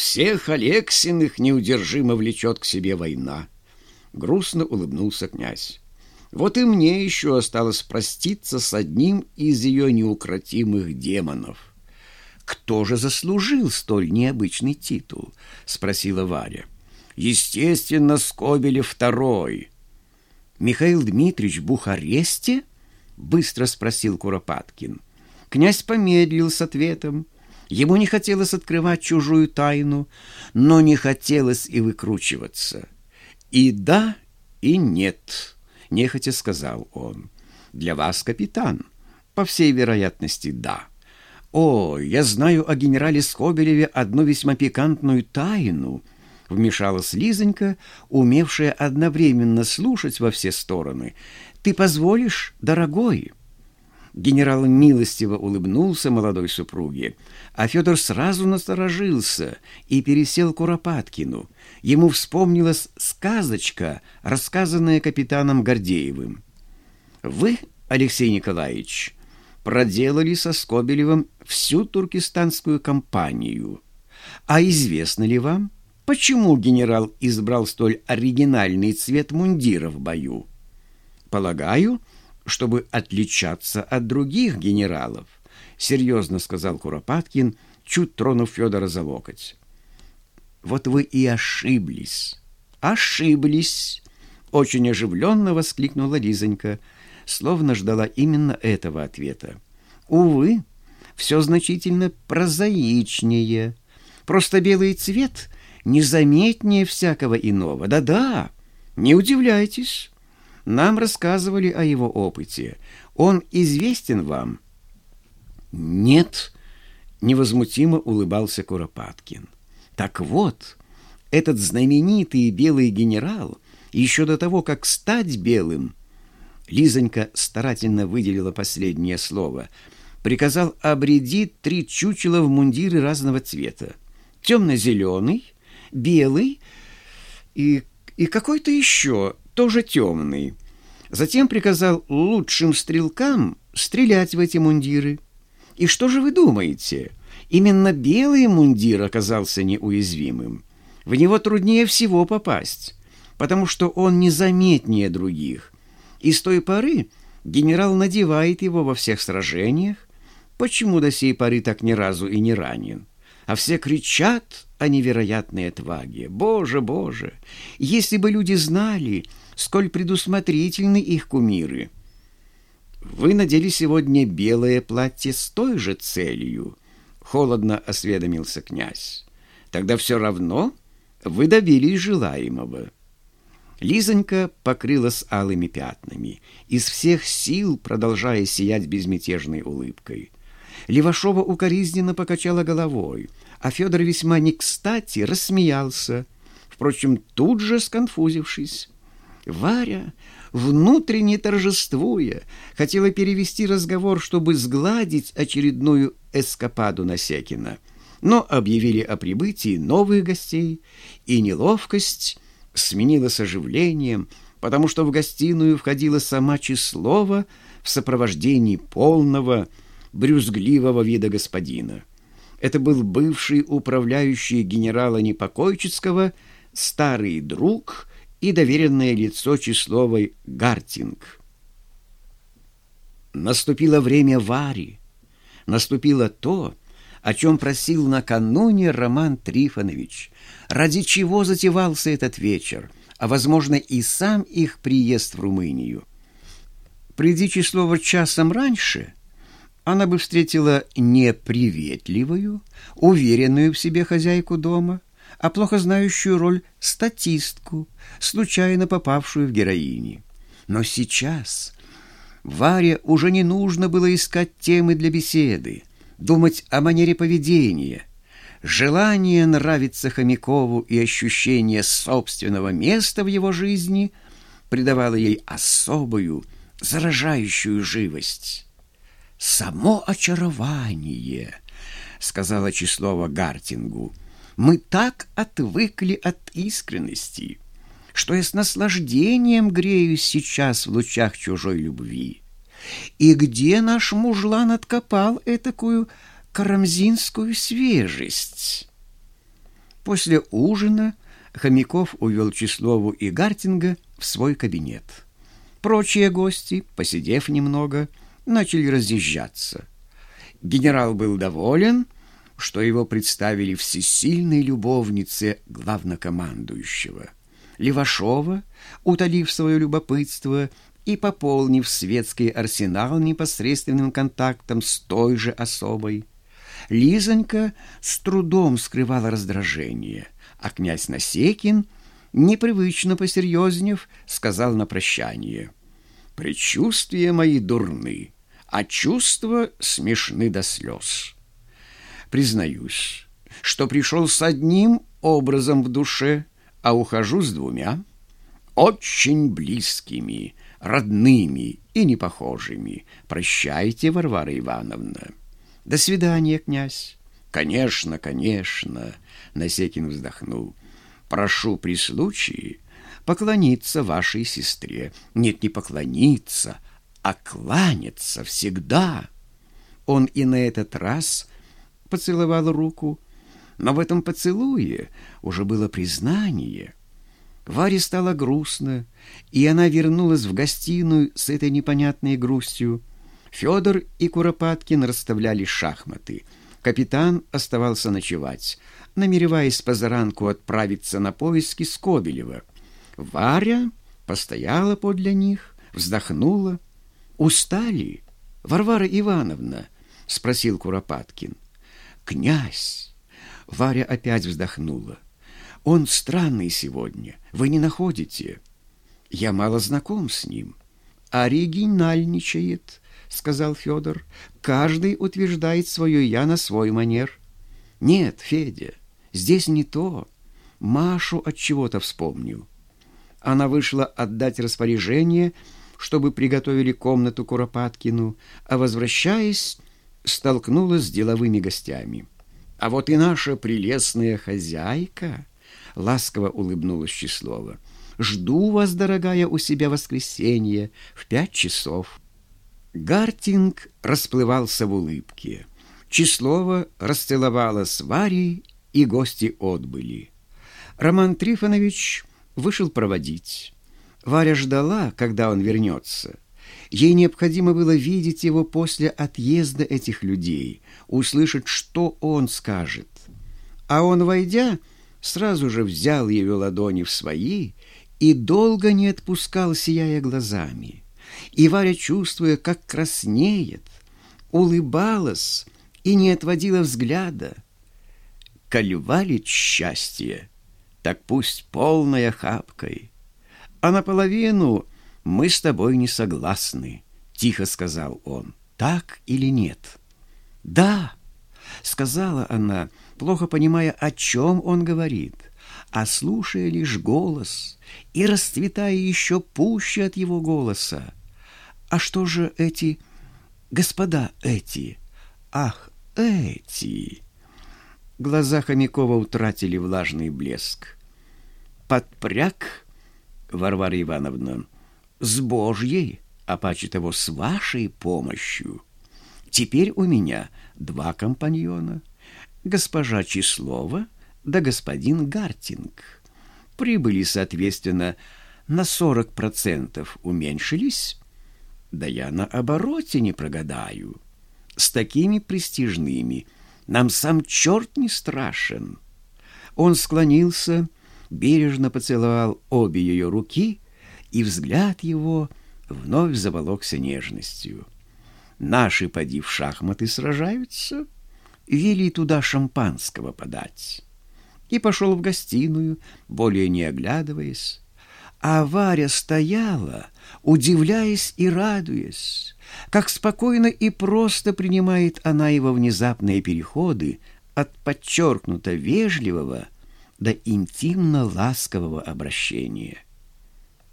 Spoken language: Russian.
Всех Алексиных неудержимо влечет к себе война. Грустно улыбнулся князь. Вот и мне еще осталось проститься с одним из ее неукротимых демонов. «Кто же заслужил столь необычный титул?» — спросила Варя. «Естественно, Скобелев второй». «Михаил Дмитриевич Бухаресте?» — быстро спросил Куропаткин. Князь помедлил с ответом. Ему не хотелось открывать чужую тайну, но не хотелось и выкручиваться. «И да, и нет», — нехотя сказал он. «Для вас, капитан, по всей вероятности, да». «О, я знаю о генерале Скобелеве одну весьма пикантную тайну», — вмешалась Лизонька, умевшая одновременно слушать во все стороны. «Ты позволишь, дорогой?» Генерал милостиво улыбнулся молодой супруге, а Федор сразу насторожился и пересел к Куропаткину. Ему вспомнилась сказочка, рассказанная капитаном Гордеевым. «Вы, Алексей Николаевич, проделали со Скобелевым всю туркестанскую кампанию. А известно ли вам, почему генерал избрал столь оригинальный цвет мундира в бою? Полагаю, чтобы отличаться от других генералов, серьезно сказал Куропаткин, чуть тронув Федора за локоть. Вот вы и ошиблись. Ошиблись, очень оживленно воскликнула Лизонька, словно ждала именно этого ответа. Увы, все значительно прозаичнее. Просто белый цвет незаметнее всякого иного. Да-да, не удивляйтесь. Нам рассказывали о его опыте. Он известен вам?» «Нет», — невозмутимо улыбался Куропаткин. «Так вот, этот знаменитый белый генерал еще до того, как стать белым, Лизонька старательно выделила последнее слово, приказал обредить три чучела в мундиры разного цвета. Темно-зеленый, белый и, и какой-то еще, тоже темный. Затем приказал лучшим стрелкам стрелять в эти мундиры. И что же вы думаете? Именно белый мундир оказался неуязвимым. В него труднее всего попасть, потому что он незаметнее других. И с той поры генерал надевает его во всех сражениях. Почему до сей поры так ни разу и не ранен? А все кричат о невероятной отваге. Боже, Боже! Если бы люди знали, сколь предусмотрительны их кумиры. Вы надели сегодня белое платье с той же целью, холодно осведомился князь. Тогда все равно вы добились желаемого. Лизонька покрылась алыми пятнами, из всех сил продолжая сиять безмятежной улыбкой. Левашова укоризненно покачала головой, а Федор весьма не кстати рассмеялся, впрочем, тут же сконфузившись. Варя, внутренне торжествуя, хотела перевести разговор, чтобы сгладить очередную эскападу Насекина. Но объявили о прибытии новых гостей, и неловкость сменилась оживлением, потому что в гостиную входила сама Числова в сопровождении полного, брюзгливого вида господина. Это был бывший управляющий генерала Непокойческого, старый друг — и доверенное лицо Числовой Гартинг. Наступило время Вари. Наступило то, о чем просил накануне Роман Трифонович, ради чего затевался этот вечер, а, возможно, и сам их приезд в Румынию. Приди Числова часом раньше, она бы встретила неприветливую, уверенную в себе хозяйку дома, а плохо знающую роль статистку, случайно попавшую в героини. Но сейчас Варе уже не нужно было искать темы для беседы, думать о манере поведения. Желание нравиться Хомякову и ощущение собственного места в его жизни придавало ей особую, заражающую живость. «Само очарование», — сказала Числова Гартингу, — мы так отвыкли от искренности, что я с наслаждением греюсь сейчас в лучах чужой любви. И где наш мужлан откопал этакую карамзинскую свежесть? После ужина Хомяков увел Числову и Гартинга в свой кабинет. Прочие гости, посидев немного, начали разъезжаться. Генерал был доволен, что его представили всесильной любовнице главнокомандующего. Левашова, утолив свое любопытство и пополнив светский арсенал непосредственным контактом с той же особой, Лизонька с трудом скрывала раздражение, а князь Насекин, непривычно посерьезнев, сказал на прощание «Предчувствия мои дурны, а чувства смешны до слез. Признаюсь, что пришел с одним образом в душе, а ухожу с двумя, очень близкими, родными и непохожими. Прощайте, Варвара Ивановна». До свидания, князь. Конечно, конечно, Насекин вздохнул. Прошу при случае поклониться вашей сестре. Нет, не поклониться, а кланяться всегда. Он и на этот раз поцеловал руку, но в этом поцелуе уже было признание. Варе стало грустно, и она вернулась в гостиную с этой непонятной грустью. Федор и Куропаткин расставляли шахматы. Капитан оставался ночевать, намереваясь позаранку отправиться на поиски Скобелева. Варя постояла подле них, вздохнула. «Устали, Варвара Ивановна?» — спросил Куропаткин. «Князь!» — Варя опять вздохнула. «Он странный сегодня, вы не находите?» «Я мало знаком с ним. Оригинальничает» сказал Федор. Каждый утверждает свое «я» на свой манер. Нет, Федя, здесь не то. Машу от чего-то вспомнил. Она вышла отдать распоряжение, чтобы приготовили комнату Куропаткину, а, возвращаясь, столкнулась с деловыми гостями. А вот и наша прелестная хозяйка, ласково улыбнулась Числова. Жду вас, дорогая, у себя воскресенье в пять часов. Гартинг расплывался в улыбке. Числова расцеловала с Варей, и гости отбыли. Роман Трифонович вышел проводить. Варя ждала, когда он вернется. Ей необходимо было видеть его после отъезда этих людей, услышать, что он скажет. А он, войдя, сразу же взял ее ладони в свои и долго не отпускал, сияя глазами. И Варя, чувствуя, как краснеет, улыбалась и не отводила взгляда. Коль счастье, так пусть полная хапкой. А наполовину мы с тобой не согласны, тихо сказал он. Так или нет? Да, сказала она, плохо понимая, о чем он говорит, а слушая лишь голос и расцветая еще пуще от его голоса. А что же эти господа эти? Ах, эти! Глаза Хомякова утратили влажный блеск. Подпряг, Варвара Ивановна, с Божьей, а паче того с вашей помощью. Теперь у меня два компаньона, госпожа Числова да господин Гартинг. Прибыли, соответственно, на сорок процентов уменьшились, да я на обороте не прогадаю. С такими престижными нам сам черт не страшен. Он склонился, бережно поцеловал обе ее руки, и взгляд его вновь заволокся нежностью. Наши, поди в шахматы, сражаются, вели туда шампанского подать. И пошел в гостиную, более не оглядываясь, а Варя стояла, удивляясь и радуясь, как спокойно и просто принимает она его внезапные переходы от подчеркнуто вежливого до интимно ласкового обращения.